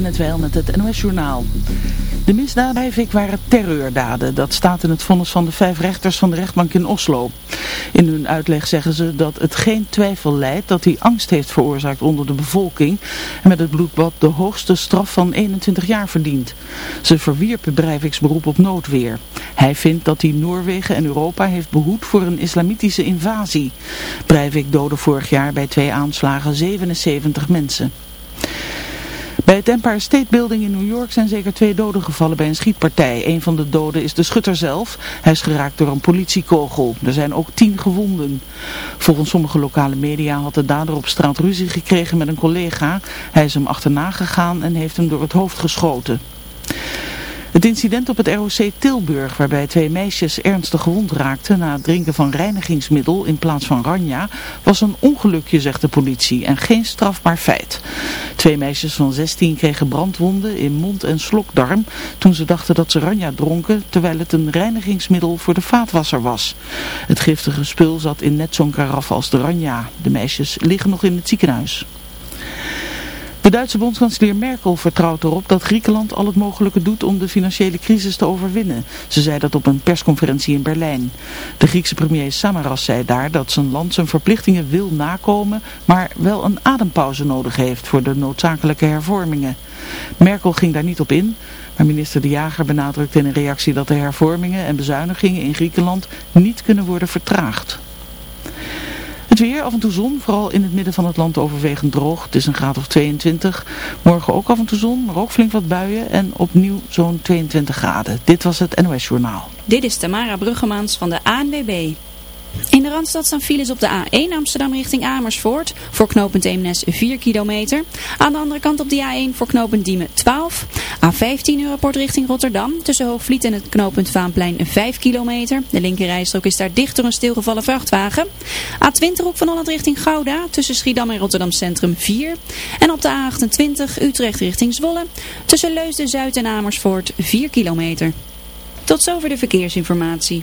net wel met het NOS Journaal. De misdaden bij waren terreurdaden. Dat staat in het vonnis van de vijf rechters van de rechtbank in Oslo. In hun uitleg zeggen ze dat het geen twijfel leidt dat hij angst heeft veroorzaakt onder de bevolking. En met het bloedbad de hoogste straf van 21 jaar verdient. Ze verwierpen Breiviks beroep op noodweer. Hij vindt dat hij Noorwegen en Europa heeft behoed voor een islamitische invasie. Breivik doodde vorig jaar bij twee aanslagen 77 mensen. Bij het Empire State Building in New York zijn zeker twee doden gevallen bij een schietpartij. Een van de doden is de schutter zelf. Hij is geraakt door een politiekogel. Er zijn ook tien gewonden. Volgens sommige lokale media had de dader op straat ruzie gekregen met een collega. Hij is hem achterna gegaan en heeft hem door het hoofd geschoten. Het incident op het ROC Tilburg, waarbij twee meisjes ernstig gewond raakten na het drinken van reinigingsmiddel in plaats van ranja, was een ongelukje, zegt de politie, en geen strafbaar feit. Twee meisjes van 16 kregen brandwonden in mond en slokdarm toen ze dachten dat ze ranja dronken, terwijl het een reinigingsmiddel voor de vaatwasser was. Het giftige spul zat in net zo'n karaf als de ranja. De meisjes liggen nog in het ziekenhuis. De Duitse bondskanselier Merkel vertrouwt erop dat Griekenland al het mogelijke doet om de financiële crisis te overwinnen. Ze zei dat op een persconferentie in Berlijn. De Griekse premier Samaras zei daar dat zijn land zijn verplichtingen wil nakomen, maar wel een adempauze nodig heeft voor de noodzakelijke hervormingen. Merkel ging daar niet op in, maar minister De Jager benadrukte in een reactie dat de hervormingen en bezuinigingen in Griekenland niet kunnen worden vertraagd. Het weer, af en toe zon, vooral in het midden van het land overwegend droog. Het is een graad of 22. Morgen ook af en toe zon, maar ook flink wat buien en opnieuw zo'n 22 graden. Dit was het NOS Journaal. Dit is Tamara Bruggemans van de ANWB. In de Randstad staan files op de A1 Amsterdam richting Amersfoort. Voor knooppunt Eemnes 4 kilometer. Aan de andere kant op de A1 voor knooppunt Diemen 12. A15 Europort richting Rotterdam. Tussen Hoogvliet en het knooppunt Vaanplein 5 kilometer. De linkerrijstrook is daar dicht door een stilgevallen vrachtwagen. A20 Hoek van Holland richting Gouda. Tussen Schiedam en Rotterdam Centrum 4. En op de A28 Utrecht richting Zwolle. Tussen Leusden Zuid en Amersfoort 4 kilometer. Tot zover de verkeersinformatie.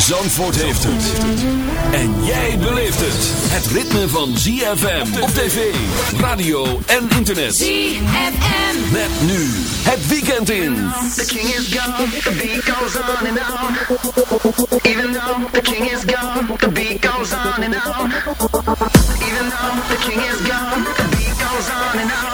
Zandvoort heeft het. En jij beleeft het. Het ritme van ZFM op tv, radio en internet. ZFM. Met nu het weekend in. The king is gone, the beat goes on and on. Even though the king is gone, the beat goes on and on. Even though the king is gone, the beat goes on and on.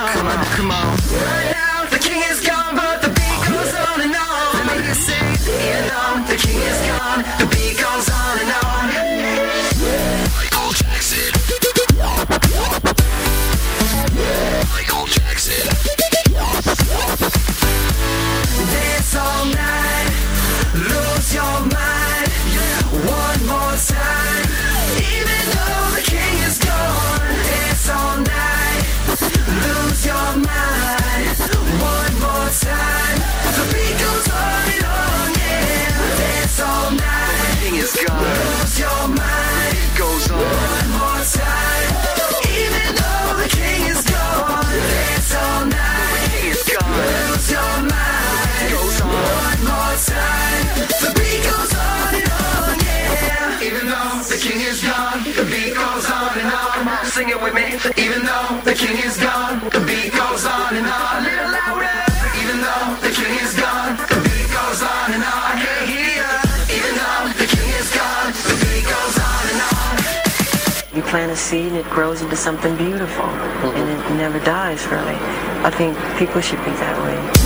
into something beautiful, mm-hmm. and it never dies really. I think people should be that way.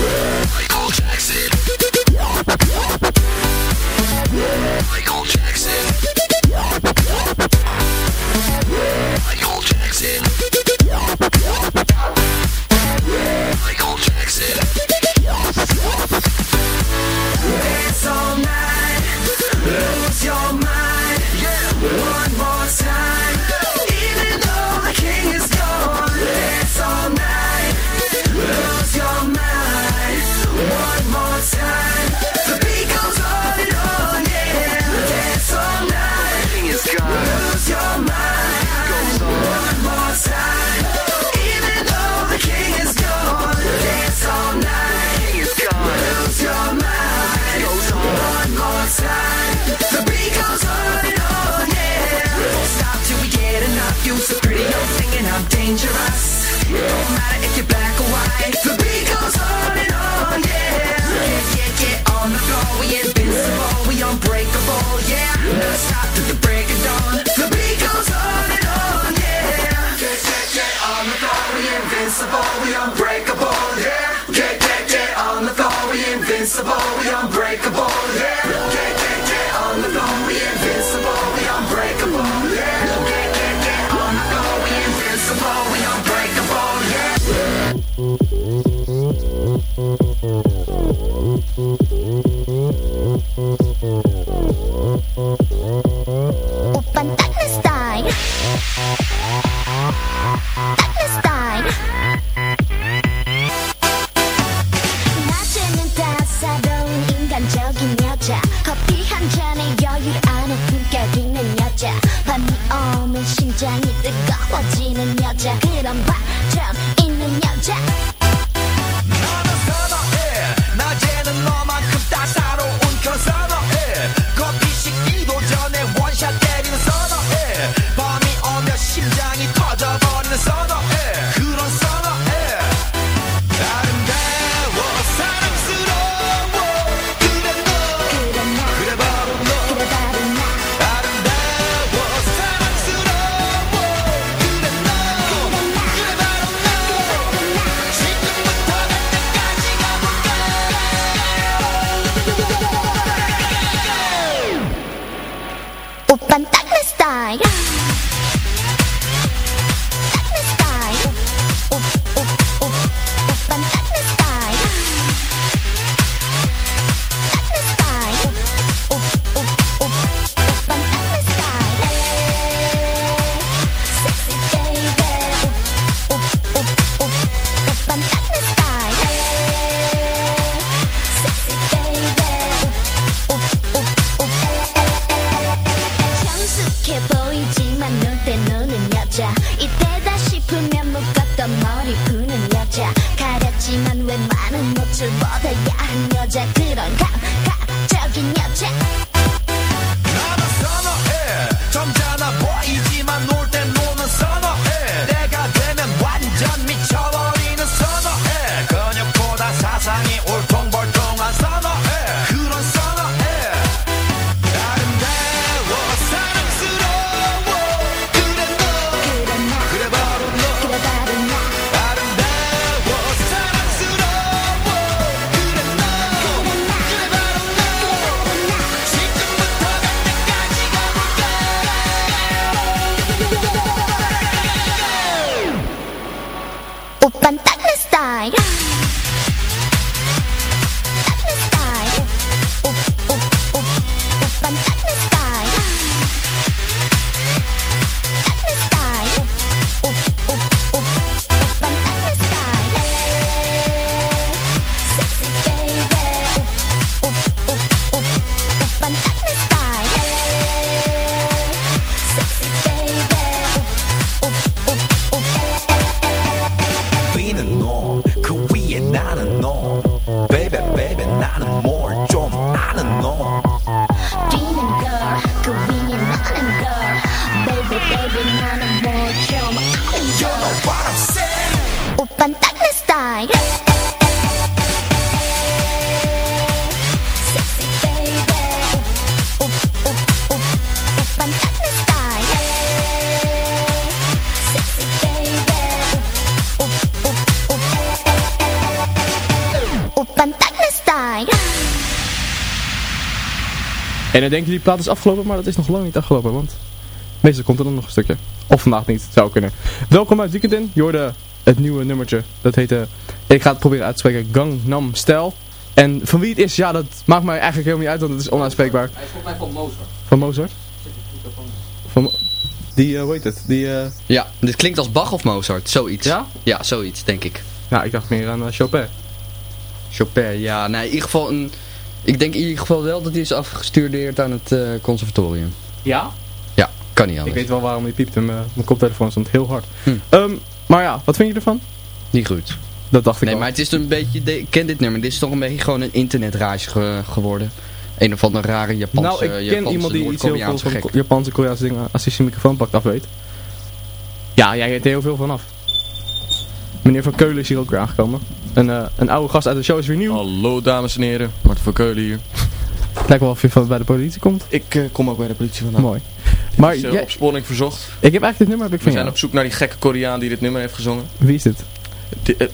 En dan denk je die plaat is afgelopen, maar dat is nog lang niet afgelopen, want meestal komt er dan nog een stukje. Of vandaag niet, zou kunnen. Welkom uit Weekend hoorde het nieuwe nummertje. Dat heette, ik ga het proberen uit te spreken, Gangnam Style. En van wie het is, ja, dat maakt mij eigenlijk helemaal niet uit, want het is onuitspreekbaar. Hij is volgens mij van Mozart. Van Mozart? Van Mo- die, eh, hoe heet het? Die, eh, Ja, dit klinkt als Bach of Mozart, zoiets. Ja? Ja, zoiets, denk ik. nou, ik dacht meer aan eh, Chopin. Chopin, ja, nee, in ieder geval een... Ik denk in ieder geval wel dat hij is afgestudeerd aan het eh, conservatorium. Ja? Ja, kan niet Ik anders. weet wel waarom die piept en mijn mijn koptelefoon stond heel hard. Hm. Ehm, maar ja, wat vind je ervan? Niet goed. Dat dacht ik Nee, maar het is een beetje... de- Ik ken dit nummer. Dit is toch een beetje gewoon een internetraasje ge- geworden. Een of andere rare Japanse, nou, ik ken Japanse iemand die iets heel veel van gek. Japanse, Koreaanse dingen, als hij zijn microfoon pakt, af weet. Ja, jij weet er heel veel van af. Meneer Van Keulen is hier ook weer aangekomen. Een, eh, een oude gast uit de show is weer nieuw. Hallo dames en heren, Martin van Keulen hier. Lijkt wel of je van bij de politie komt. Ik eh, kom ook bij de politie vandaan. Mooi. Maar is, eh, jij- opsporing verzocht. ik heb eigenlijk dit nummer heb ik We zijn jou. op zoek naar die gekke Koreaan die dit nummer heeft gezongen. Wie is dit? Di- eh,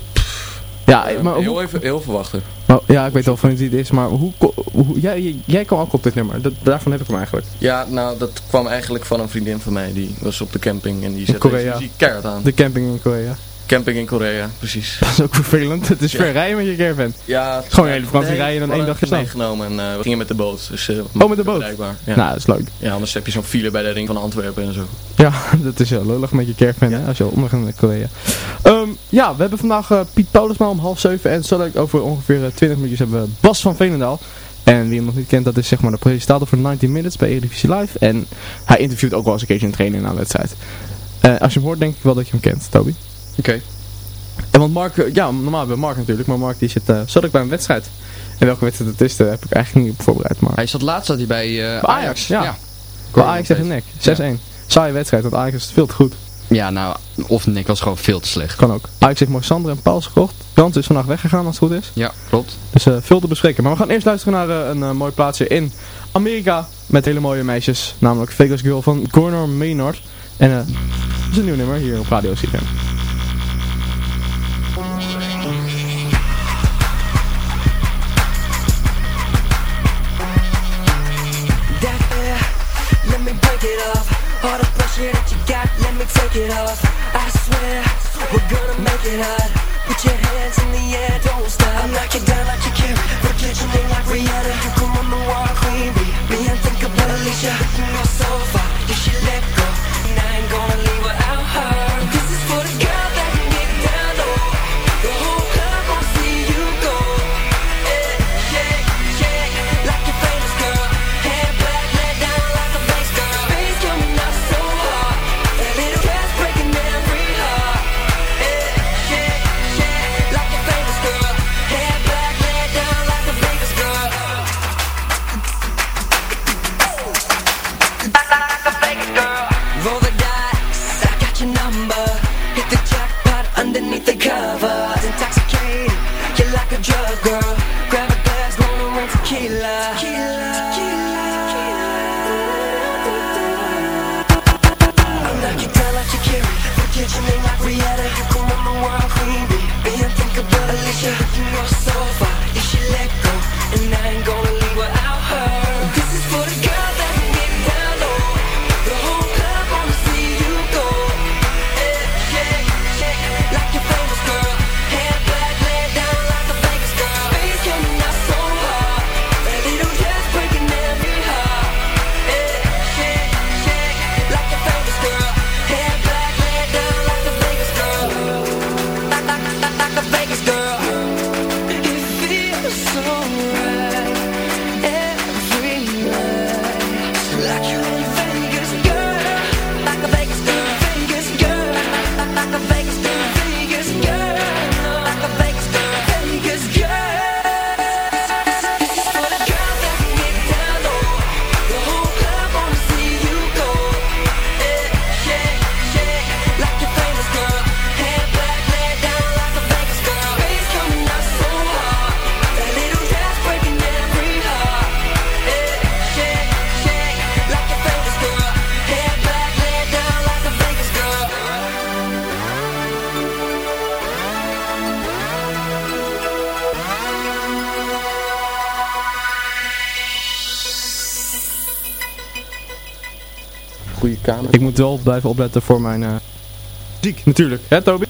Ja, maar, heel, hoe, even, heel veel wachten. maar- ja, ik weet wel van wie het is, maar hoe, hoe jij, jij- jij kwam ook op dit nummer. Dat, daarvan heb ik hem eigenlijk. Ja, nou dat kwam eigenlijk van een vriendin van mij. Die was op de camping en die zette Korea. deze muziek keihard aan. De camping in Korea. Camping in Korea, precies. Dat is ook vervelend. Het is Ja. ver rijden met je caravan. Ja, Gewoon een hele vakantie rijden en dan één dagje staan. meegenomen en eh, we gingen met de boot. Dus, eh, Oh, met de boot? bereikbaar. Ja. Nou, dat is leuk. ja, anders heb je zo'n file bij de ring van Antwerpen en zo. Ja, dat is heel lullig met je caravan, hè, als je ondergaat naar Korea. Ehm, ja, we hebben vandaag eh, Piet Paulusma om half zeven en zo leuk over ongeveer eh, 20 minuutjes hebben we Bas van Veenendaal. En wie hem nog niet kent, dat is zeg maar de presentator voor 19 Minutes bij Eredivisie Live. En hij interviewt ook wel eens een keertje een trainer na een wedstrijd. Als je hem hoort, denk ik wel dat je hem kent, Toby. Oké. En want Mark, eh, ja, normaal hebben we Mark natuurlijk, maar Mark die zit uh, zo bij een wedstrijd. En welke wedstrijd het is, daar heb ik eigenlijk niet op voorbereid. Maar... Hij zat laatst zat hij bij eh, Bij Ajax, ja. ja. Bij Ajax tegen NEC, 6-1. Saaie wedstrijd, want Ajax is veel te goed. Ja, nou, of Nick was gewoon veel te slecht. Kan ook. Ajax heeft Moisander en Pauls gekocht. Jans is vandaag weggegaan als het goed is. Ja, klopt. Dus eh, veel te bespreken. Maar we gaan eerst luisteren naar eh, een eh, mooi plaatsje in Amerika. Met hele mooie meisjes. Namelijk Vegas Girl van Corner Maynard. En eh, dat is een nieuw nummer hier op Radio CFM. It off. All the pressure that you got, let me take it off. I swear, we're gonna make it hot. Put your hands in the air, don't stop. I'll knock you down like you carry. Forget your name like Rihanna. You come on the walk, queen bee. Me unthinkable, Alicia. You go so far, you should let go. Moet wel blijven opletten voor mijn... eh ziek, natuurlijk. Hè, Toby?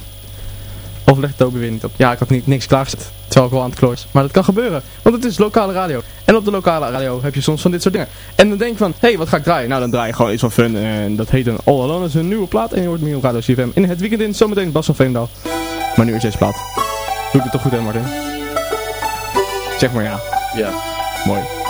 Of legt Toby weer niet op? Ja, ik had niet, niks klaargezet. Terwijl ik wel aan het klooien was. Maar dat kan gebeuren. Want het is lokale radio. En op de lokale radio heb je soms van dit soort dingen. En dan denk je van, hé, hey, wat ga ik draaien? Nou, dan draai je gewoon iets van fun. En dat heet een All Alone. Dat is een nieuwe plaat. En je hoort meer op Radio CFM. In het weekend in, zometeen Bas van Veendaal. Maar nu is deze plaat. Doe ik het toch goed, hè, Martin? Zeg maar ja. Ja. Mooi.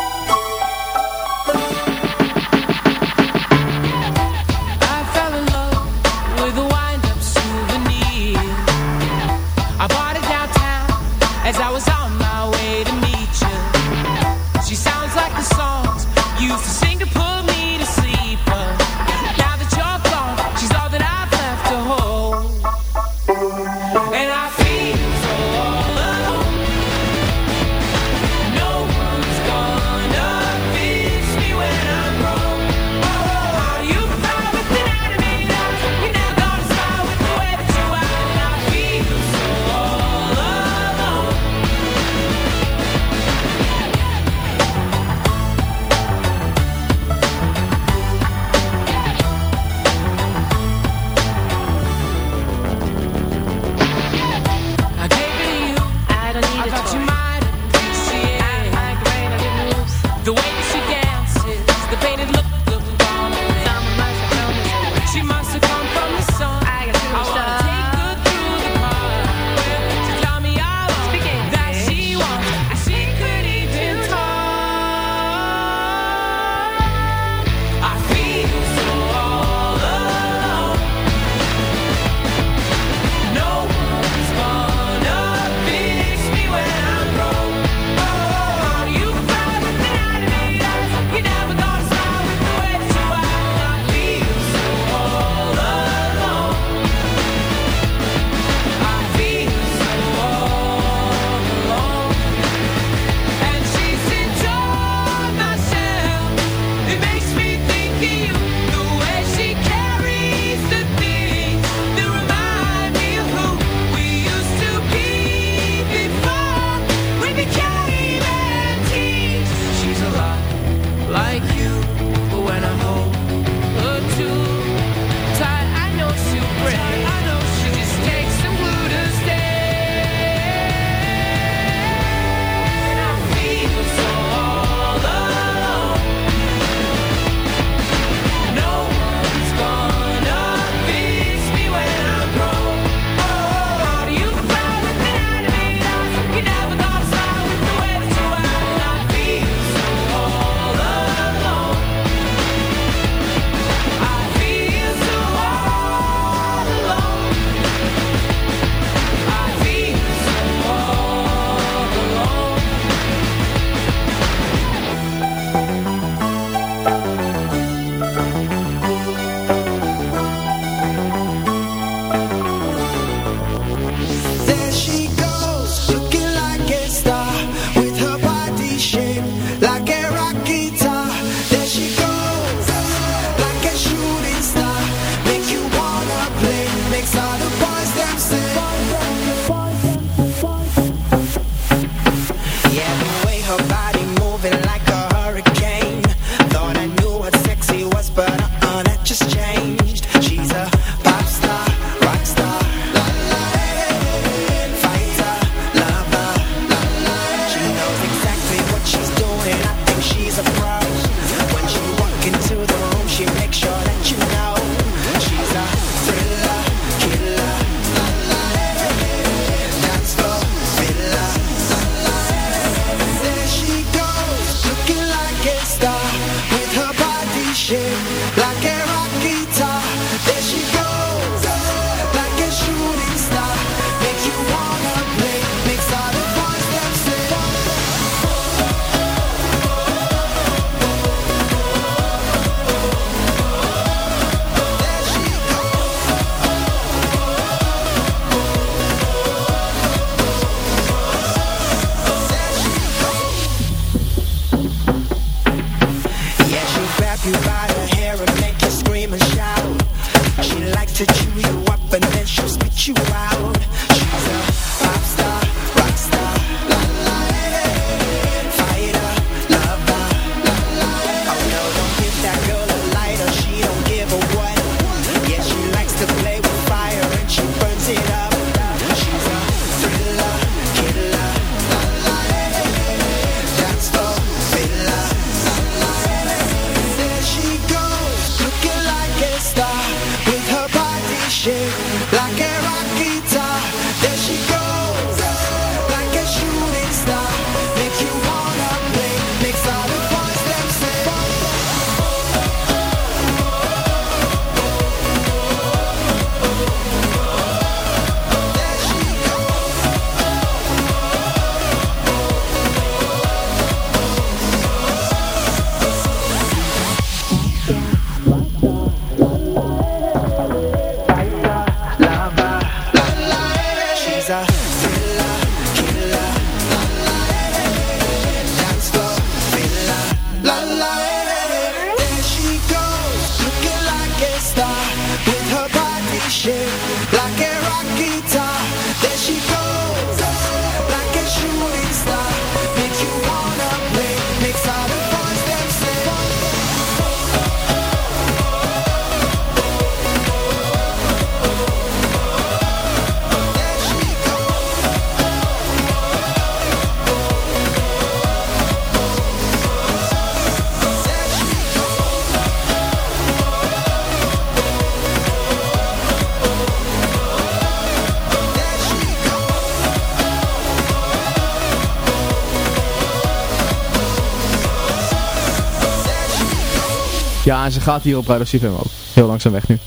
Ze gaat hier op Radio CFM ook. Heel langzaam weg nu.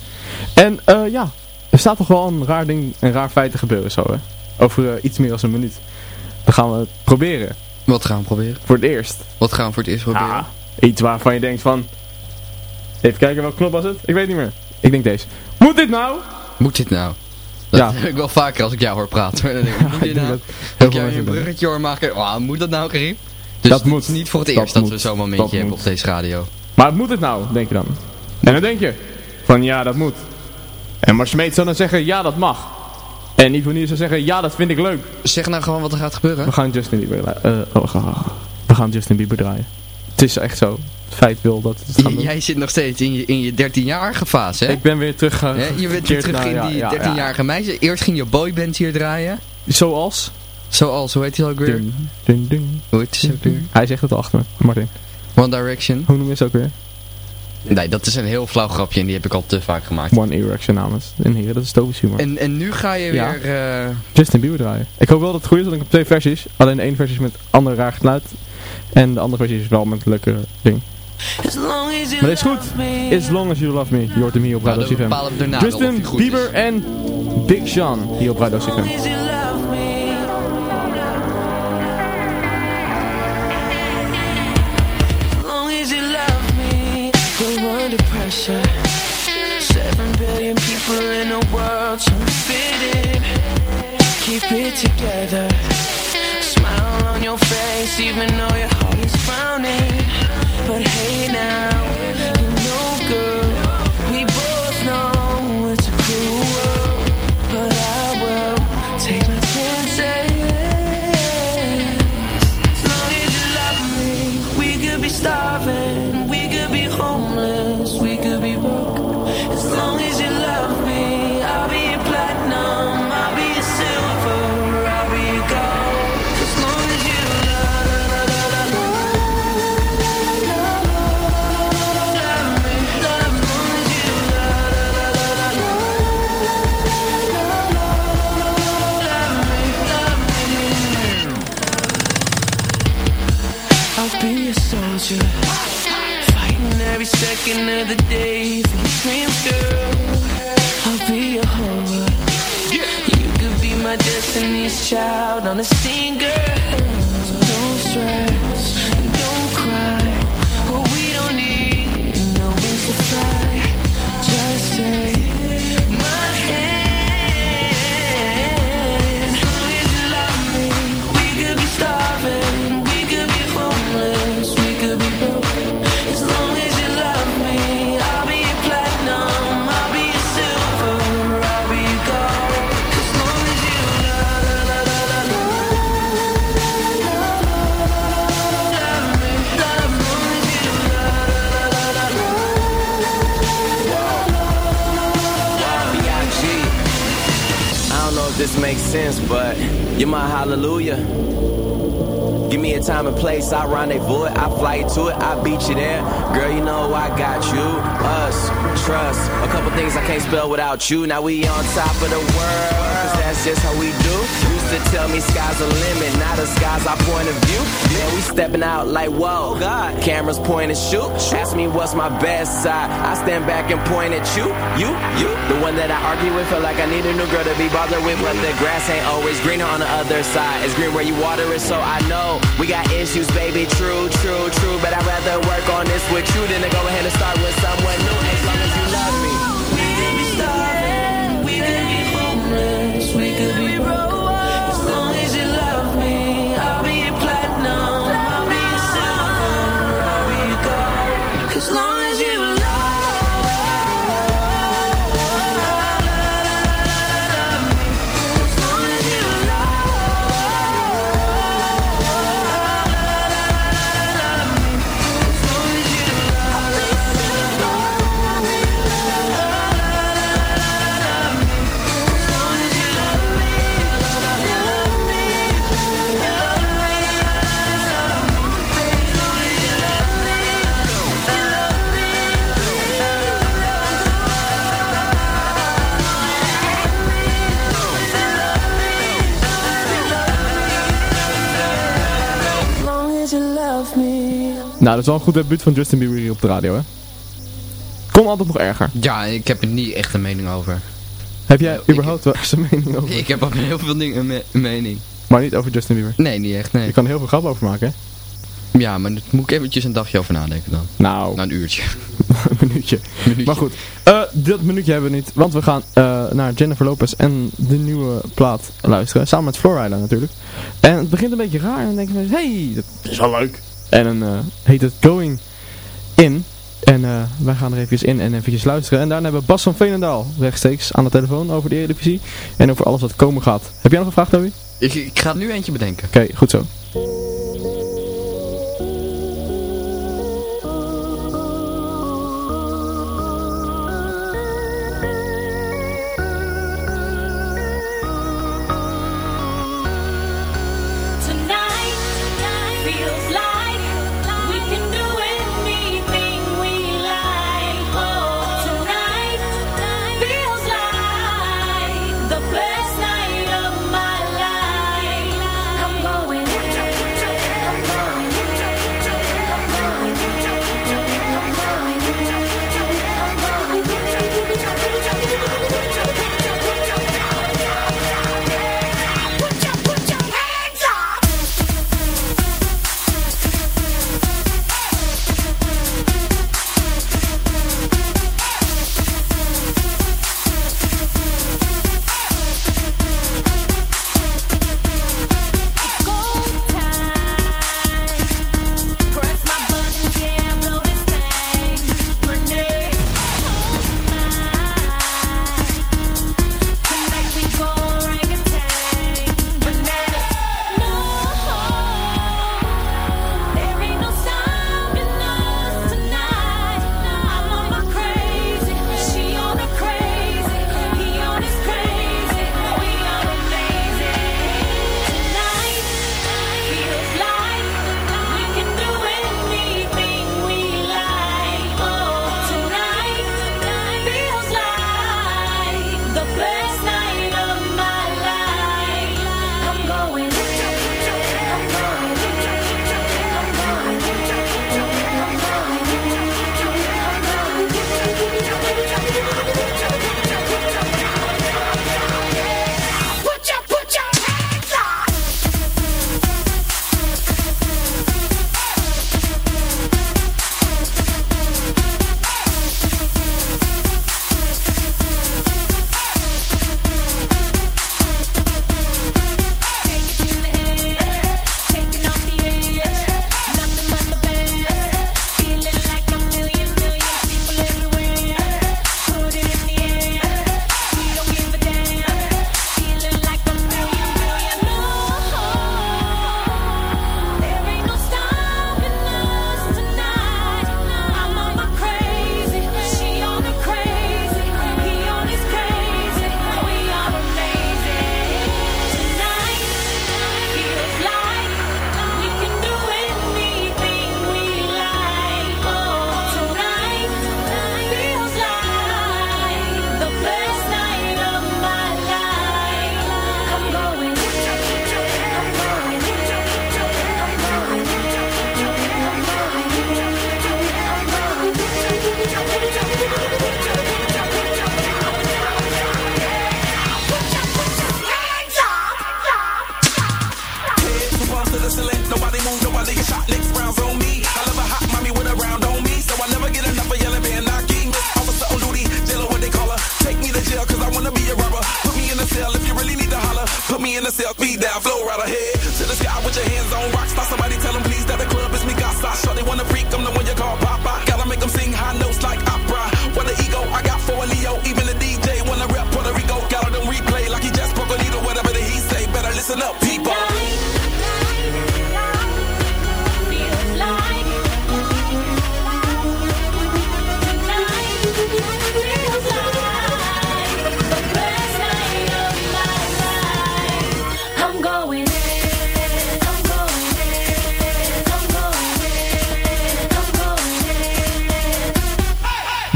En eh, ja, er staat toch wel een raar ding, een raar feit te gebeuren zo hè. Over eh, iets meer dan een minuut. Dan gaan we het proberen. Wat gaan we proberen? Voor het eerst. Wat gaan we voor het eerst proberen? Ja, iets waarvan je denkt van... Even kijken, welke knop was het? Ik weet niet meer. Ik denk deze. Moet dit nou? Moet dit nou? Dat Ja. heb ik wel vaker als ik jou hoor praten. Dan denk ik, moet dit nou? Heb jou een bruggetje hoor maken? Oh, moet dat nou, Karim? Dus Dat het moet. is niet voor het Dat eerst dat, we zo'n momentje hebben op deze radio. Maar moet het nou, denk je dan? En dan denk je van ja, dat moet. En maar Smeet zou dan zeggen ja, dat mag. En Ivonier zou zeggen ja, dat vind ik leuk. Zeg nou gewoon wat er gaat gebeuren. We gaan Justin Bieber draaien. Eh, oh, we gaan- we gaan Justin Bieber draaien. Het is echt zo. Het feit wil dat het J-. Jij zit nog steeds in je, in je 13-jarige fase, hè? Ik ben weer terug. Hè? Je bent weer terug in die 13-jarige meisje. Eerst ging je boyband hier draaien. Zoals? Zoals, hoe heet die ook weer? Dun, dun, dun. Hoe heet die ook weer? Hij zegt het achter me, Martin. One Direction. Hoe noem je ze ook weer? Nee, dat is een heel flauw grapje en die heb ik al te vaak gemaakt. One Erection namens. En heren, dat is Toby's humor. En, en nu ga je Ja. weer... eh, Justin Bieber draaien. Ik hoop wel dat het goed is, want ik heb twee versies. Alleen de ene versie is met ander raar geluid. En de andere versie is wel met een leuke ding. As long as you Maar dit is goed. As long as you love me. Je hoort hem hier op Nou, Radio CFM. Justin Bieber en Big Sean hier op Radio CFM. Under pressure. Seven billion people in the world trying to fit in. Keep it together. Smile on your face even though your heart is frowning. But hey now, shout on a single. So don't sweat. I fly to it, I beat you there. Girl, you know I got you, us, trust. A couple things I can't spell without you. Now we on top of the world, cause that's just how we do. Used to tell me sky's a limit, now the sky's our point of view. Yeah, we stepping out like whoa, God. Cameras point and shoot. Ask me what's my best side. I stand back and point at you, you, you. The one that I argue with, feel like I need a new girl to be bothered with, but the grass ain't always greener on the other side. It's green where you water it, so I know we got issues, baby. True, true, true. But I'd rather work on this with you than to go ahead and start with someone new. As long as you love me. Nou, dat is wel een goed debuut van Justin Bieber hier op de radio, hè? Kon altijd nog erger. Ja, ik heb er niet echt een mening over. Heb jij überhaupt wel eens een mening over? Ik heb over heel veel dingen een, me- een mening. Maar niet over Justin Bieber? Nee, niet echt, nee. Je kan er heel veel grap over maken, hè? Ja, maar daar moet ik eventjes een dagje over nadenken dan. Nou. Na een uurtje. een minuutje. Maar goed, eh, dit minuutje hebben we niet, want we gaan eh, naar Jennifer Lopez en de nieuwe plaat luisteren. Samen met Florida natuurlijk. En het begint een beetje raar en dan denken we, hey, dat is wel leuk. En dan eh, heet het Going In. En eh, wij gaan er eventjes in en eventjes luisteren. En daarna hebben we Bas van Veenendaal rechtstreeks aan de telefoon over de Eredivisie. En over alles wat komen gaat. Heb jij nog een vraag, Toby? Ik, ik ga nu eentje bedenken. Oké, goed zo.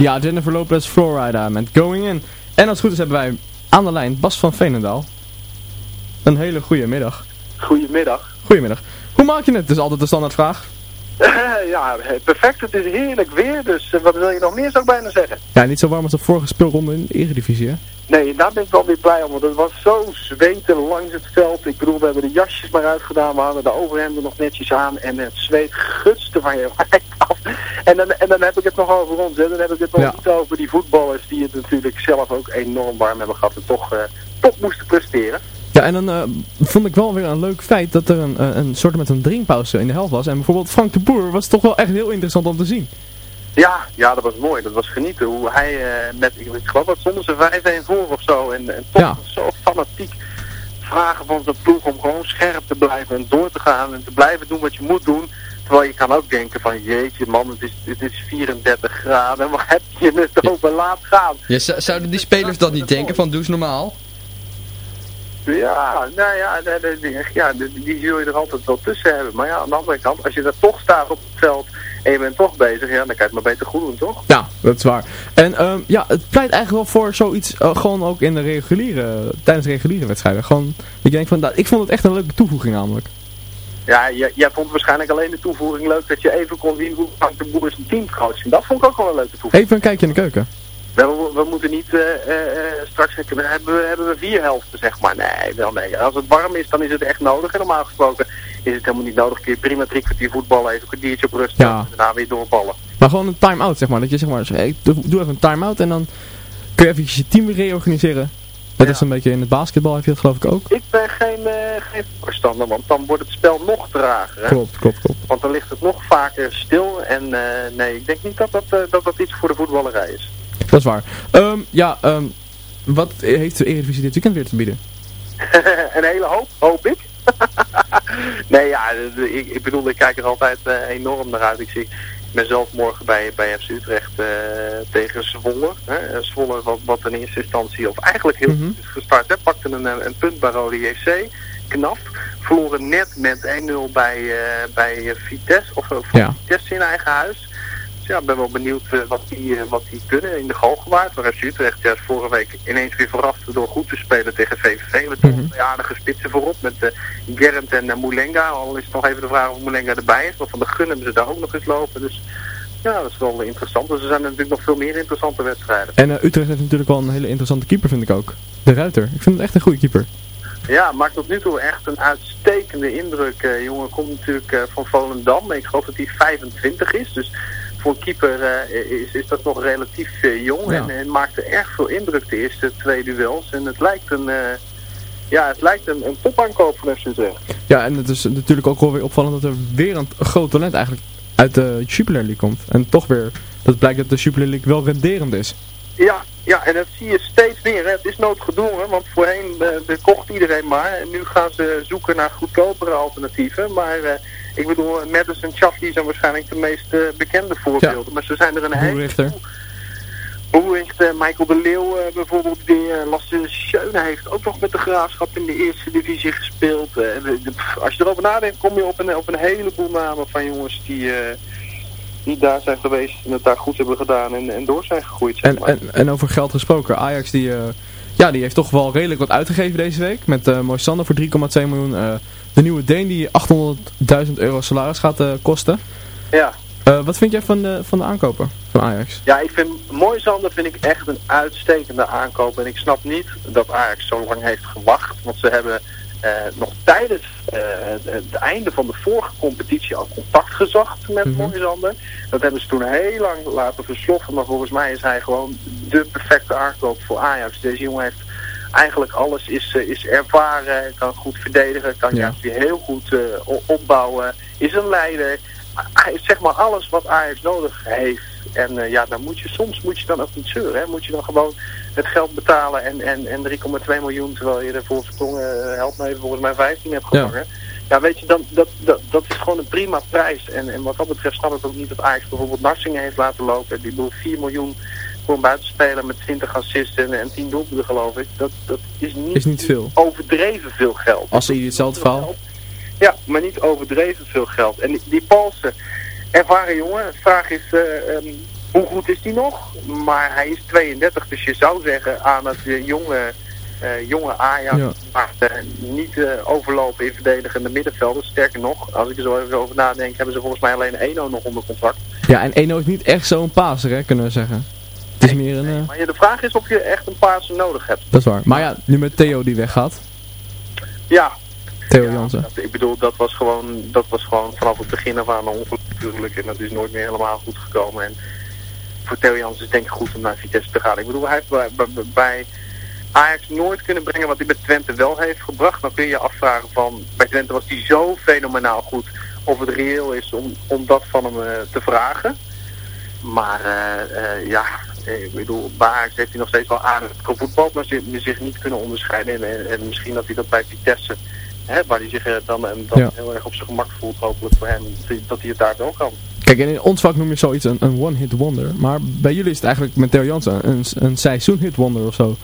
Ja, Jennifer Lopez, Florida met Going In. En als het goed is hebben wij aan de lijn Bas van Veenendaal. Een hele goede middag. Goedemiddag. Goedemiddag. Hoe maak je het? Dat is altijd de standaardvraag. ja, perfect. Het is heerlijk weer, dus eh, wat wil je nog meer zou ik bijna zeggen. Ja, niet zo warm als de vorige speelronde in de Eredivisie, hè? Nee, daar ben ik wel weer blij om, want het was zo zweten langs het veld. Ik bedoel, we hebben de jasjes maar uitgedaan, we hadden de overhemden nog netjes aan en het zweet van je lijf af. En dan, en dan heb ik het nog over ons, hè. dan heb ik het nog Ja. niet over die voetballers die het natuurlijk zelf ook enorm warm hebben gehad en toch, toch moesten presteren. Ja, en dan eh, vond ik wel weer een leuk feit dat er een, eh, een soort met een drinkpauze in de helft was. En bijvoorbeeld Frank de Boer was toch wel echt heel interessant om te zien. Ja, ja, dat was mooi. Dat was genieten. Hoe hij met, ik geloof dat stonden ze 5-1 voor of zo. En, en toch Ja. zo fanatiek vragen van zijn ploeg om gewoon scherp te blijven en door te gaan en te blijven doen wat je moet doen. Terwijl je kan ook denken van jeetje man, het is, het is 34 graden, waar heb je het over laat gaan? Ja, zouden die spelers dat niet denken van doe eens normaal? Ja, nou ja, ja die, die zul je er altijd wel tussen hebben. Maar ja, aan de andere kant, als je er toch staat op het veld en je bent toch bezig, ja, dan kan je het maar beter goed doen, toch? Ja, dat is waar. En ehm, ja, het pleit eigenlijk wel voor zoiets, eh, gewoon ook in de reguliere, tijdens de reguliere wedstrijden. Gewoon, ik denk van, nou, ik vond het echt een leuke toevoeging namelijk. Ja, jij, vond waarschijnlijk alleen de toevoeging leuk dat je even kon zien hoe Frank de Boer is een teamcoach. En dat vond ik ook wel een leuke toevoeging. Even een kijkje in de keuken. We, we, moeten niet eh, eh, straks zeggen, hebben we, hebben we vier helften, zeg maar. Nee, wel nee. Als het warm is, dan is het echt nodig. En normaal gesproken is het helemaal niet nodig. Kun je prima drie kwartier voetballen, even een kwartiertje op rust Ja. en daarna weer doorballen. Maar gewoon een time-out, zeg maar. Dat je zeg maar, doe, even een time-out en dan kun je eventjes je team reorganiseren. Dat is een beetje in het basketbal heb je dat geloof ik ook. Ik ben geen, eh, geen voorstander, want dan wordt het spel nog trager. Hè? Klopt, klopt, klopt. Want dan ligt het nog vaker stil. En eh, nee, ik denk niet dat dat, eh, dat dat iets voor de voetballerij is. Dat is waar. Ehm, ja, ehm, wat heeft de Eredivisie dit weekend weer te bieden? een hele hoop, hoop ik. nee, ja, ik, ik bedoel, ik kijk er altijd enorm naar uit. Ik, zie, ik ben zelf morgen bij, bij FC Utrecht eh, tegen Zwolle. Hè. Zwolle, wat, wat in eerste instantie, of eigenlijk heel goed is gestart, hè, pakte een, een punt bij Rode JC. Knap. Verloren net met 1-0 bij, eh, bij Vitesse, of eh, Ja. Vitesse in eigen huis. Ja, ik ben wel benieuwd eh, wat, die, eh, wat die kunnen in de Galgenwaard. Waar FC Utrecht ja, is vorige week ineens weer verrast door goed te spelen tegen VVV. Met Mhm. twee aardige spitsen voorop met uh, Gerrand en Moulenga. Al is het nog even de vraag of Moulenga erbij is. Maar van de gun hebben ze daar ook nog eens lopen. Dus ja, dat is wel interessant. Dus er zijn natuurlijk nog veel meer interessante wedstrijden. En Utrecht heeft natuurlijk wel een hele interessante keeper vind ik ook. De Ruiter. Ik vind het echt een goede keeper. Ja, maakt tot nu toe echt een uitstekende indruk. Jongen komt natuurlijk van Volendam. Ik geloof dat hij 25 is. Dus voor een keeper eh, is, is dat nog relatief eh, jong. Ja. En, en maakte erg veel indruk de eerste twee duels. En het lijkt een, eh, ja, het lijkt een, een topaankoop van FC Utrecht. Ja, en het is natuurlijk ook wel weer opvallend dat er weer een, groot talent eigenlijk uit de Jupiler League komt. En toch weer, dat blijkt dat de Jupiler League wel renderend is. Ja, ja, en dat zie je steeds meer. Hè. Het is noodgedwongen, want voorheen kocht iedereen maar. En nu gaan ze zoeken naar goedkopere alternatieven. Maar ik bedoel, Madison en Chaffee zijn waarschijnlijk de meest eh, bekende voorbeelden. Maar zo zijn er een hele Boerrichter. Boerichter, Michael de Leeuw eh, bijvoorbeeld, die uh, Lasse Schöne heeft ook nog met de Graafschap in de eerste divisie gespeeld. De- de- pff, als je erover nadenkt, kom je op een, op een heleboel namen van jongens die, die daar zijn geweest en het daar goed hebben gedaan en, en door zijn gegroeid. zeg En, maar. en, en over geld gesproken, Ajax die, ja, die heeft toch wel redelijk wat uitgegeven deze week. Met uh, Moisander voor 3,2 miljoen. De nieuwe Deen die 800.000 euro salaris gaat eh, kosten. Ja. Eh, wat vind jij van de, van de aankoper van Ajax? Ja, ik vind Moisander vind ik echt een uitstekende aankoop. En ik snap niet dat Ajax zo lang heeft gewacht. Want ze hebben eh, nog tijdens eh, het, einde van de vorige competitie al contact gezocht met. Moisander. Dat hebben ze toen heel lang laten versloffen. Maar volgens mij is hij gewoon de perfecte aankoop voor Ajax. Deze jongen heeft eigenlijk alles, is, eh, is ervaren, kan goed verdedigen, kan Ja. juist weer heel goed eh, opbouwen, is een leider. Hij is zeg maar alles wat Ajax nodig heeft. En eh, ja, dan moet je soms moet je dan ook niet zeuren. Hè? Moet je dan gewoon het geld betalen en, en, en 3,2 miljoen, terwijl je er voor sprongen, help me even, volgens mij 15 hebt Ja. gevangen. Ja, weet je, dan, dat, dat, dat is gewoon een prima prijs. En, en wat dat betreft snap ik ook niet dat Ajax bijvoorbeeld Narsingen heeft laten lopen. Die bedoel 4 miljoen voor een buitenspeler met 20 assists en, en 10 doelpunten geloof ik. Dat, dat is niet, Is niet veel. overdreven veel geld. Als ze hetzelfde verhaal. Ja, maar niet overdreven veel geld. En die, die Paulsen, ervaren jongen, de vraag is, eh, ehm, hoe goed is die nog? Maar hij is 32, dus je zou zeggen aan het eh, jonge eh, jonge Ajax, Ja. maar eh, niet eh, overlopen in verdedigende middenvelden. Sterker nog, als ik er zo even over nadenk, hebben ze volgens mij alleen Eno nog onder contract. Ja, en Eno is niet echt zo'n paser, hè, kunnen we zeggen. Het is meer een... eh, Maar ja, de vraag is of je echt een paas nodig hebt. dat is waar. Maar ja, nu met Theo die weggaat. Ja, Theo Jansen. dat- ik bedoel, dat was, gewoon, dat was gewoon vanaf het begin af aan een ongeluk. En dat is nooit meer helemaal goed gekomen. En voor Theo Jans is het denk ik goed om naar Vitesse te gaan. Ik bedoel, hij heeft bij, bij, bij Ajax nooit kunnen brengen wat hij bij Twente wel heeft gebracht. Dan kun je je afvragen van, bij Twente was hij zo fenomenaal goed of het reëel is om, om dat van hem eh, te vragen. Maar eh, ja, ik bedoel, Ajax heeft hij nog steeds wel aardig gevoetbald, maar zich, zich niet kunnen onderscheiden. En, en, en misschien dat hij dat bij Vitesse, hè, waar hij zich eh, dan, en dan Ja. heel erg op zijn gemak voelt, hopelijk voor hem, dat hij het daar wel kan. Kijk, en in ons vak noem je zoiets een, een one-hit wonder. Maar bij jullie is het eigenlijk met Theo Jansen een, een seizoen-hit wonder of zo.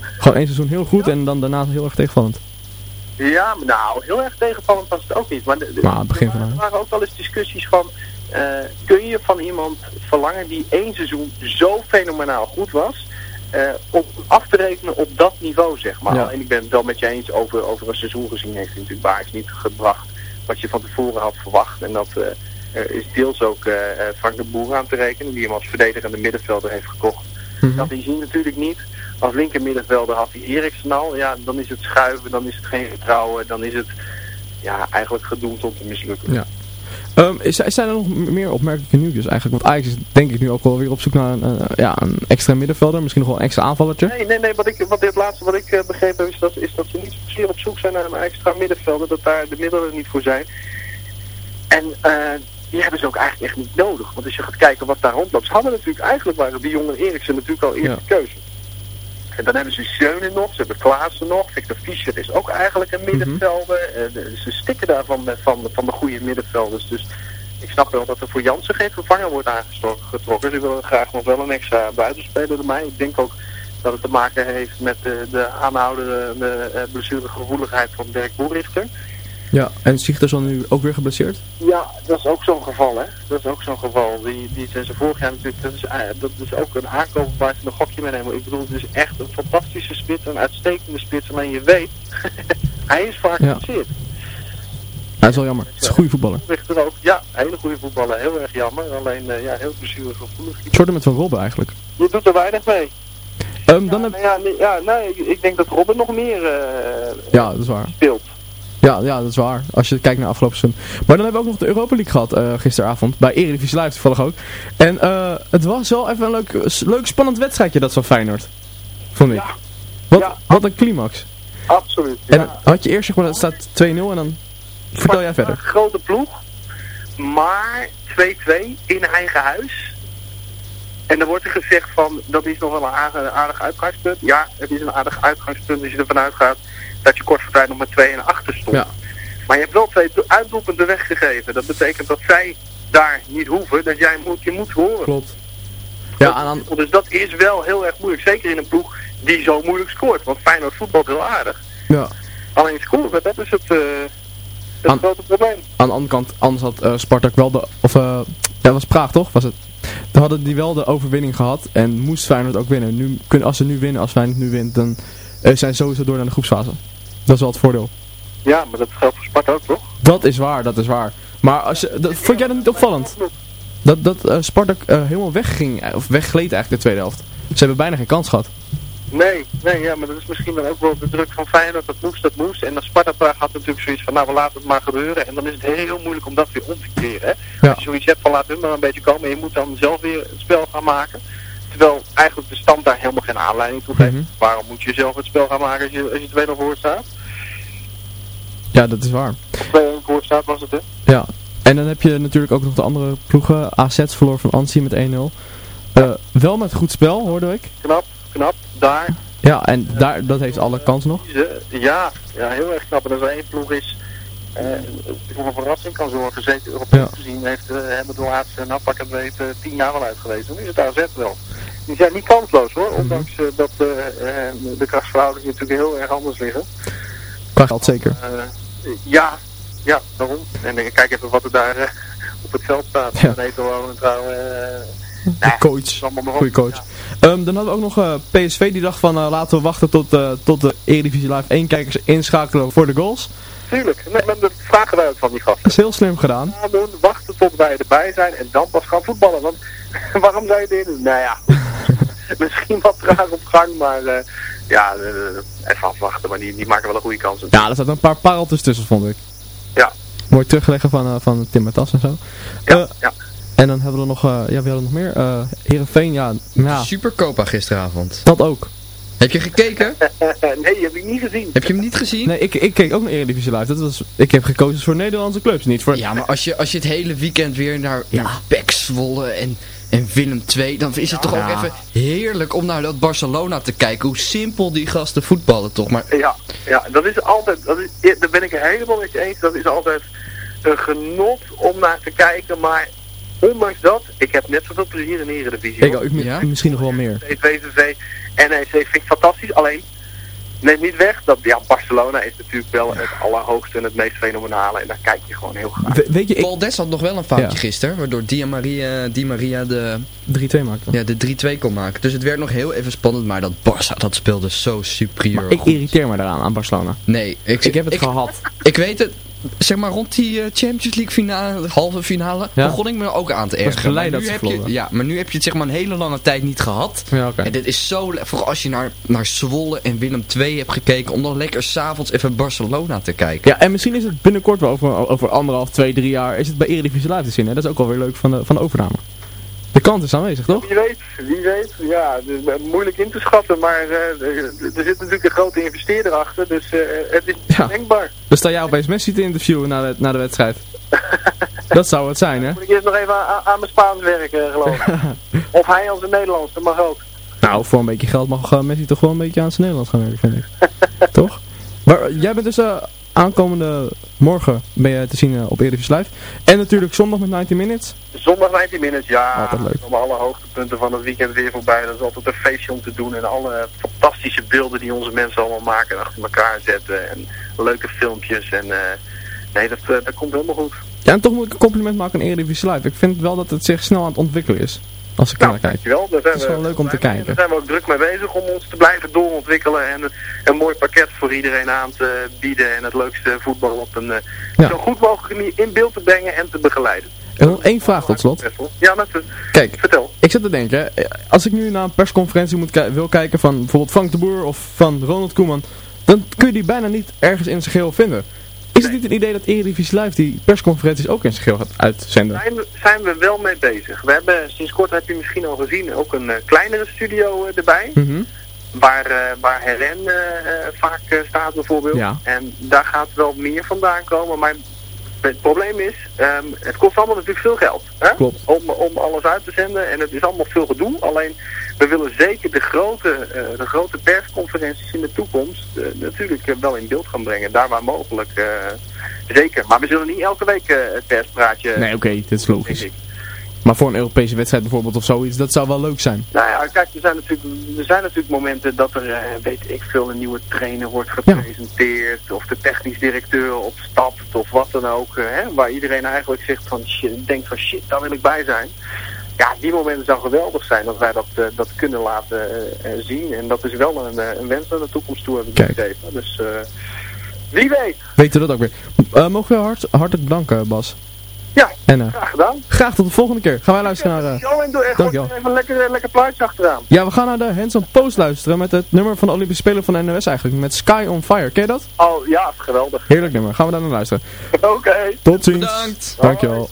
Gewoon één seizoen heel goed en dan daarna heel erg tegenvallend. Ja, nou, heel erg tegenvallend was het ook niet. Maar, de, de- Maar het begin van er het waren ook wel eens discussies van, eh, kun je van iemand verlangen die één seizoen zo fenomenaal goed was, eh, om af te rekenen op dat niveau, zeg maar. Ja. Alleen ik ben het wel met je eens, over, over een seizoen gezien heeft hij natuurlijk Baars niet gebracht wat je van tevoren had verwacht. En dat er is deels ook Frank de Boer aan te rekenen, die hem als verdedigende middenvelder heeft gekocht. Dat is hij natuurlijk niet. Als linker middenvelder had hij Eriksen al. Ja, dan is het schuiven, dan is het geen vertrouwen, dan is het ja, eigenlijk gedoemd om te mislukken. Ja. Is, zijn er nog meer opmerkelijke nieuwtjes eigenlijk? Want Ajax is denk ik nu ook wel weer op zoek naar een, eh, ja, een extra middenvelder. Misschien nog wel een extra aanvallertje. Nee, nee, nee. Wat, ik, wat het laatste wat ik eh, begrepen heb is dat, is dat ze niet zozeer op zoek zijn naar een extra middenvelder. Dat daar de middelen niet voor zijn. En eh, die hebben ze ook eigenlijk echt niet nodig. Want als je gaat kijken wat daar rondloopt. Ze hadden natuurlijk, eigenlijk waren die jonge Eriksen natuurlijk al eerste keuze. En dan hebben ze Schöne nog, ze hebben Klaassen nog. Victor Fischer is ook eigenlijk een middenvelder. Eh, de- ze stikken daarvan van, van, van de goede middenvelders. Dus ik snap wel dat er voor Jansen geen vervanger wordt aangetrokken. Ze willen graag nog wel een extra buitenspeler erbij. Ik denk ook dat het te maken heeft met de, de aanhoudende eh, blessuregevoeligheid van Dirk Boerichter. Ja, en Sigtersson nu ook weer geblesseerd. Ja, dat is ook zo'n geval, hè. Dat is ook zo'n geval. Die, die zijn ze vorig jaar natuurlijk, dat is, eh, dat is ook een aankoop waar ze een gokje mee nemen. Ik bedoel, het is echt een fantastische spits, een uitstekende spits. Alleen je weet, hij is vaak Ja. geblesseerd. Dat is wel jammer. Het is een goede voetballer. Ook, ja, hele goede voetballer. Heel erg jammer. Alleen, eh, ja, heel blessuregevoelig. Een soort met Van Robben eigenlijk. Je doet er weinig mee. Ehm, dan heb... Ja, nee, ja, nee, ik- denk dat Robin nog meer eh, Ja, dat is waar. speelt. Ja, ja, dat is waar. Als je kijkt naar afgelopen seizoen. Maar dan hebben we ook nog de Europa League gehad eh, gisteravond. Bij Eredivisie Live toevallig ook. En eh, het was wel even een leuk, leuk spannend wedstrijdje dat van Feyenoord. Vond ik. Wat, wat een climax. Absoluut. En had je eerst zeg maar, het staat 2-0 en dan... Vertel jij verder. grote ploeg, maar 2-2 in eigen huis. En dan wordt er gezegd van, dat is nog wel een aardig, aardig uitgangspunt. Ja, het is een aardig uitgangspunt als je ervan uitgaat dat je kort voor tijd nog met 2 en achter stond. Ja. Maar je hebt wel twee do- uitdoelpunten weggegeven. Dat betekent dat zij daar niet hoeven, dat jij moet, je moet horen. Klopt. Ja, aan, Dus dat is wel heel erg moeilijk, zeker in een ploeg die zo moeilijk scoort. Want Feyenoord voetbalt heel aardig. ja. Alleen scoren, dat is het, eh, het Aan- grote probleem. Aan de andere kant, anders had eh, Spartak wel de... Of, eh ja, was Praag toch? Was het? Dan hadden die wel de overwinning gehad. En moest Feyenoord ook winnen. Nu, kun, als ze nu winnen, als Feyenoord nu wint, dan zijn ze sowieso door naar de groepsfase. Dat is wel het voordeel. Ja, maar dat geldt voor Sparta ook, toch? Dat is waar, dat is waar. Maar als je, dat, vond jij dat niet opvallend? Dat, dat eh, Spartak eh, helemaal wegging, eh, of weggleed eigenlijk de tweede helft. Ze hebben bijna geen kans gehad. Nee, nee, ja, maar dat is misschien dan ook wel de druk van Feyenoord. Dat moest, dat moest. En dan Sparta Praag had natuurlijk zoiets van, nou we laten het maar gebeuren. En dan is het heel moeilijk om dat weer om te keren. Hè? Ja. Als je zoiets hebt van, laat hun maar een beetje komen. En je moet dan zelf weer het spel gaan maken. Terwijl eigenlijk de stand daar helemaal geen aanleiding toe geeft. Mhm. Waarom moet je zelf het spel gaan maken als je, als je 2-0 voor staat? Ja, dat is waar. 2-1 voor staat was het, hè? Ja. En dan heb je natuurlijk ook nog de andere ploegen. AZ verloor van Ansi met 1-0. Eh, wel met goed spel, hoorde ik. Knap, knap. Daar. Ja, en daar, dat heeft alle kans nog. Ja, ja, heel erg knap. En als er één ploeg is voor een verrassing kan zorgen, zeker Europees Ja. gezien, heeft, eh, hebben de laatste, nou pak het weet, eh, tien jaar wel uit geweest. Dan is het AZ wel. Die zijn niet kansloos hoor, ondanks eh, dat eh, eh, de krachtsverhoudingen natuurlijk heel erg anders liggen. Qua geld zeker. Eh, ja, ja, daarom. En eh, kijk even wat er daar eh, op het veld staat. Ja. Neto en trouw. eh De coach. Goeie coach. Ehm, dan hadden we ook nog eh, PSV die dacht van eh, laten we wachten tot, eh, tot de Eredivisie Live 1 kijkers inschakelen voor de goals. Tuurlijk, nee, maar dat vragen wij ook van die gasten. Dat is heel slim gedaan. doen, wachten tot wij erbij zijn en dan pas gaan voetballen. Want waarom zou je dit doen? Nou ja, misschien wat traag op gang, maar eh, ja, eh, even afwachten. Maar die, die maken wel een goede kans. Ja, er zaten een paar pareltjes tussen vond ik. Ja. Mooi terugleggen van, eh, van Tim Matas en zo. Ja, ja. En dan hebben we nog, eh, ja, we hadden nog meer. eh Heerenveen, ja, ja, Supercopa gisteravond. dat ook. Heb je gekeken? nee, die heb ik niet gezien. Heb je hem niet gezien? Nee, ik, ik keek ook naar Eredivisie Live. Dat was, ik heb gekozen voor Nederlandse clubs, niet voor... Ja, maar als je, als je het hele weekend weer naar, naar PEC Zwolle en, en Willem II, dan is het toch ook Ja. even heerlijk om naar dat Barcelona te kijken. Hoe simpel die gasten voetballen toch. Maar Ja, ja, dat is altijd, dat is, daar ben ik het helemaal met je eens. Dat is altijd een genot om naar te kijken. Maar ondanks dat, ik heb net zoveel plezier in de Eredivisie. Ik, ik, ik misschien nog wel meer. VVV, NEC vind ik fantastisch. Alleen, neem niet weg dat ja, Barcelona is natuurlijk wel het allerhoogste en het meest fenomenale. En daar kijk je gewoon heel graag. We- weet je, ik... Paul Des had nog wel een foutje Ja. gisteren, waardoor Di Maria, Di Maria de, 3-2 maakte. ja, de 3-2 kon maken. Dus het werd nog heel even spannend, maar dat Barça, dat speelde zo superieur Maar ik goed. irriteer me daaraan, aan Barcelona. Nee, ik, Ik heb het gehad. Ik weet het, zeg maar rond die eh, Champions League finale, halve finale, Ja. begon ik me ook aan te ergeren. Maar nu heb je, ja, maar nu heb je het zeg maar een hele lange tijd niet gehad. Ja. En dit is zo, vooral als je naar, naar Zwolle en Willem II hebt gekeken, om dan lekker s'avonds even Barcelona te kijken. Ja, en misschien is het binnenkort wel over, over anderhalf, twee, drie jaar, is het bij Eredivisie Live te zien. Hè? Dat is ook wel weer leuk van de, van de overname. De kans is aanwezig, toch? Wie weet, wie weet. Ja, is eh, moeilijk in te schatten, maar eh, er zit natuurlijk een grote investeerder achter, dus eh, het is Ja. denkbaar. Dan sta jij opeens Messi te interviewen na de, na de wedstrijd. dat zou het zijn, hè? Moet ik eerst nog even aan, aan mijn Spaans werken, geloof ik. of hij als een Nederlands, dat mag ook. Nou, voor een beetje geld mag Messi toch wel een beetje aan zijn Nederlands gaan werken, vind ik. toch? Maar jij bent dus aankomende morgen ben je te zien eh, op Eredivisie Live. En natuurlijk zondag met 90 Minutes. Zondag 19 minutes, ja. Altijd leuk. Om alle hoogtepunten van het weekend weer voorbij. Dat is altijd een feestje om te doen. En alle fantastische beelden die onze mensen allemaal maken en achter elkaar zetten. En leuke filmpjes. En eh, nee, dat, eh, dat komt helemaal goed. Ja, en toch moet ik een compliment maken aan Eredivisie Live. Ik vind wel dat het zich snel aan het ontwikkelen is. Als ik er naar kijk. Dankjewel. Daar zijn Het is we- wel leuk om te daar kijken. zijn we ook druk mee bezig om ons te blijven doorontwikkelen. En een mooi pakket voor iedereen aan te bieden. En het leukste voetbal op een eh, Ja. zo goed mogelijke manier in beeld te brengen en te begeleiden. En nog één vraag tot slot. Ja, natuurlijk. Kijk, Vertel. ik zit te denken, eh, als ik nu naar een persconferentie moet wil kijken van bijvoorbeeld Frank de Boer of van Ronald Koeman, dan kun je die bijna niet ergens in zijn geheel vinden. Is het niet een idee dat Eredivisie Live die persconferenties ook in zijn gaat uitzenden? zijn we, zijn we wel mee bezig. We hebben sinds kort, heb je misschien al gezien, ook een eh, kleinere studio eh, erbij. Mhm. Waar, eh, waar Heren eh, vaak staat bijvoorbeeld. Ja. En daar gaat wel meer vandaan komen. Maar het probleem is, ehm, het kost allemaal natuurlijk veel geld. Hè? Klopt. Om, om alles uit te zenden. En het is allemaal veel gedoe. Alleen, we willen zeker de grote, eh, de grote persconferenties in de toekomst eh, natuurlijk eh, wel in beeld gaan brengen. Daar waar mogelijk. zeker. Maar we zullen niet elke week het perspraatje... Nee, oké, dit is logisch. Maar voor een Europese wedstrijd bijvoorbeeld of zoiets, dat zou wel leuk zijn. Nou ja, kijk, er zijn natuurlijk, er zijn natuurlijk momenten dat er, weet ik veel, een nieuwe trainer wordt gepresenteerd. Of de technisch directeur opstapt of wat dan ook. hè, waar iedereen eigenlijk zegt van, shit, denkt van shit, daar wil ik bij zijn. Ja, die momenten zou geweldig zijn dat wij dat, eh, dat kunnen laten eh, eh, zien. En dat is wel een, eh, een wens naar de toekomst toe hebben gegeven. Dus eh, wie weet. Weten we dat ook weer. Eh, mogen we hart, hartelijk bedanken, Bas. Ja, En graag gedaan. graag tot de volgende keer. Gaan wij luisteren naar... en doe echt even een lekker, lekker plaatje achteraan. ja, we gaan naar de Hands on Post luisteren met het nummer van de Olympische Spelen van de NOS eigenlijk. Met Sky on Fire. Ken je dat? Oh ja, geweldig. Heerlijk nummer. Gaan we daar naar luisteren. Oké. Tot ziens. Bedankt. Dankjewel.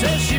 says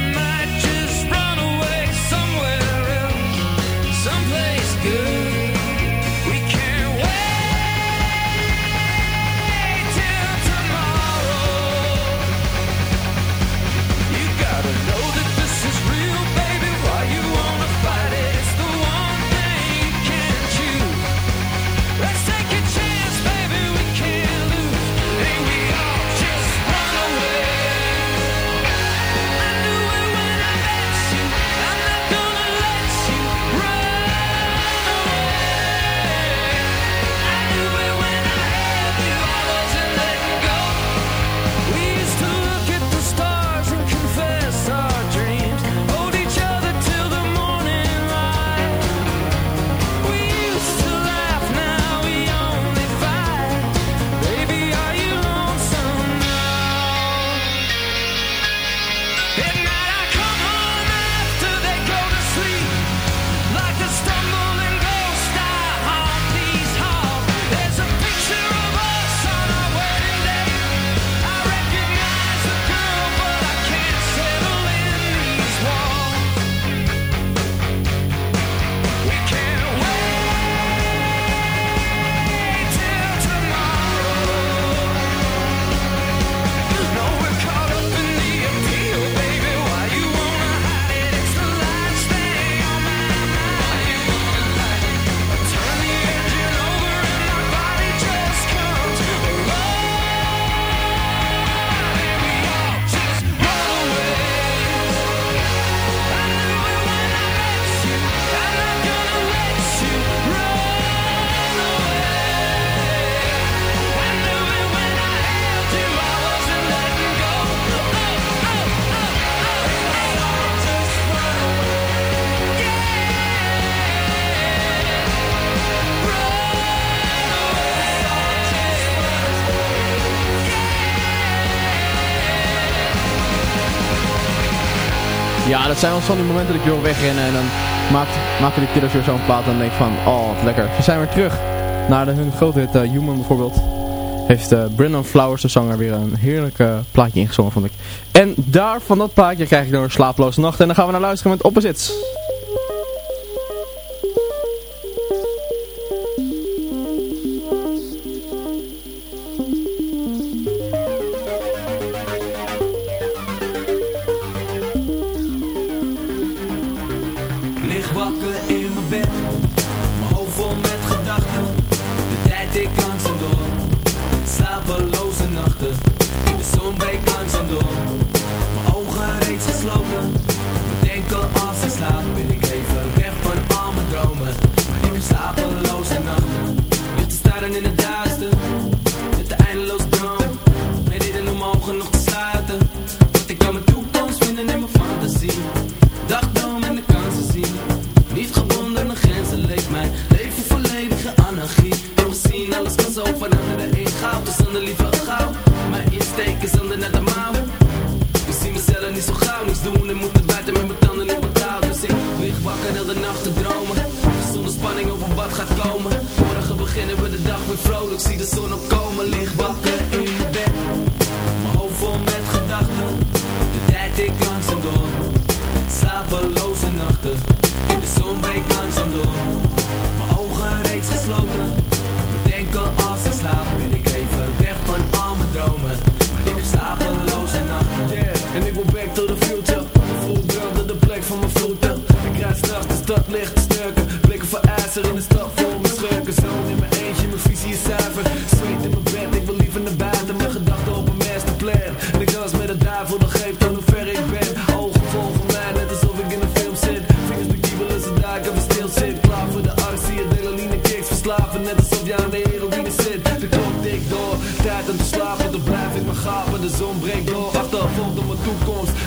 dat zijn wel van die momenten dat ik wil wegrennen en dan maakt, maken die killers weer zo'n plaat en dan denk ik van, oh wat lekker. We zijn weer terug naar de, hun grote eh, Human bijvoorbeeld. Heeft eh, uh, Brendan Flowers, de zanger, weer een heerlijk eh, plaatje ingezongen, vond ik. En daar van dat plaatje krijg ik nog een slaaploze nacht. En dan gaan we naar luisteren met Opposites. buffalo.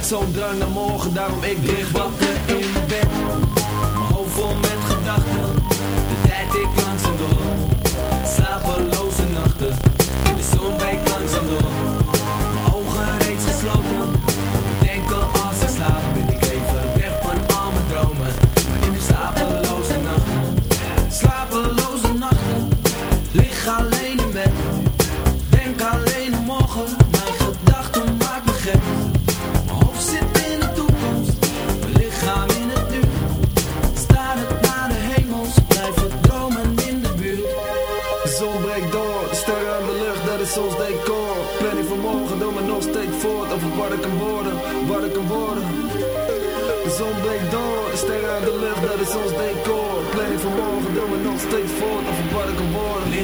Zo'n drang naar morgen Daarom ik lig wakker. in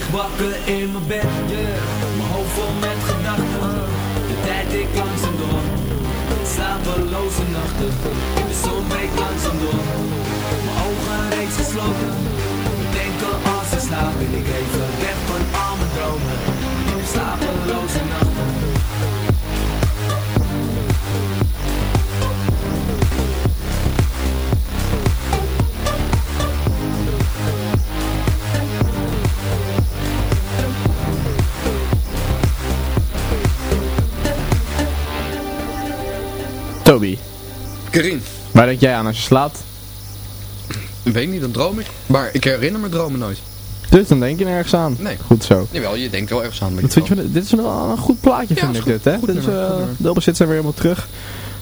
Lig wakker in mijn bed, yeah Mijn hoofd vol met gedachten. De tijd ik langzaam door. Slapeloze nachten. De zon breekt langzaam door Waar denk jij aan als je slaapt? Ik weet niet, dan droom ik. Maar ik herinner me dromen nooit. Dus dan denk je nergens aan. Nee. Goed zo. Jawel, je denkt wel ergens aan. je vind je dit is wel een goed plaatje vind ik dit, hè? goed dit is, nummer. de opposite zijn weer helemaal terug.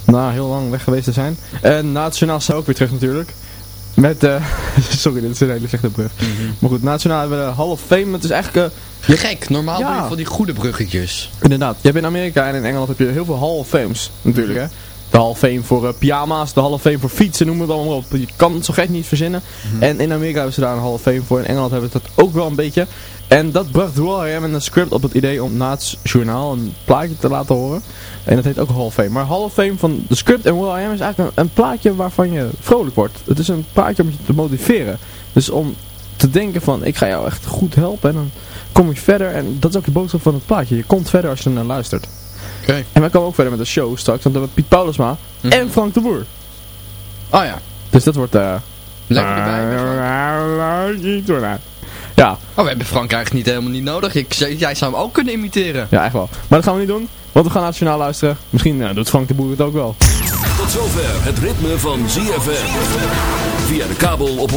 Na heel lang weg geweest te zijn. En Nationaal zijn ook weer terug natuurlijk. Met, eh sorry, dit is een hele slechte brug. Mhm. Maar goed, Nationaal hebben we de Hall of Fame. Het is eigenlijk... eh, Gek, normaal Ja. doe je van die goede bruggetjes. Inderdaad. Je hebt in Amerika en in Engeland heb je heel veel Hall of Fames natuurlijk hè. De Hall of Fame voor eh, pyjama's, de Hall of Fame voor fietsen, noem het allemaal op. Je kan het zo gek niet verzinnen. En in Amerika hebben ze daar een Hall of Fame voor. In Engeland hebben ze dat ook wel een beetje. En dat bracht Will.i.am en een script op het idee om na het journaal een plaatje te laten horen. En dat heet ook Hall of Fame. Maar Hall of Fame van de script en Will.i.am is eigenlijk een, een plaatje waarvan je vrolijk wordt. Het is een plaatje om je te motiveren. Dus om te denken van ik ga jou echt goed helpen en dan kom je verder. En dat is ook de boodschap van het plaatje. Je komt verder als je naar luistert. Oké. En wij komen ook verder met de show straks, want dan hebben we Piet Paulusma en Frank de Boer. Oh ja. Dus dat wordt... eh Lekker erbij. Ja. Oh, we hebben Frank eigenlijk niet helemaal niet nodig. Ik, zei- jij zou hem ook kunnen imiteren. Ja, echt wel. Maar dat gaan we niet doen, want we gaan naar het journaal luisteren. Misschien eh, doet Frank de Boer het ook wel. Tot zover het ritme van ZFM. Via de kabel op 104.5.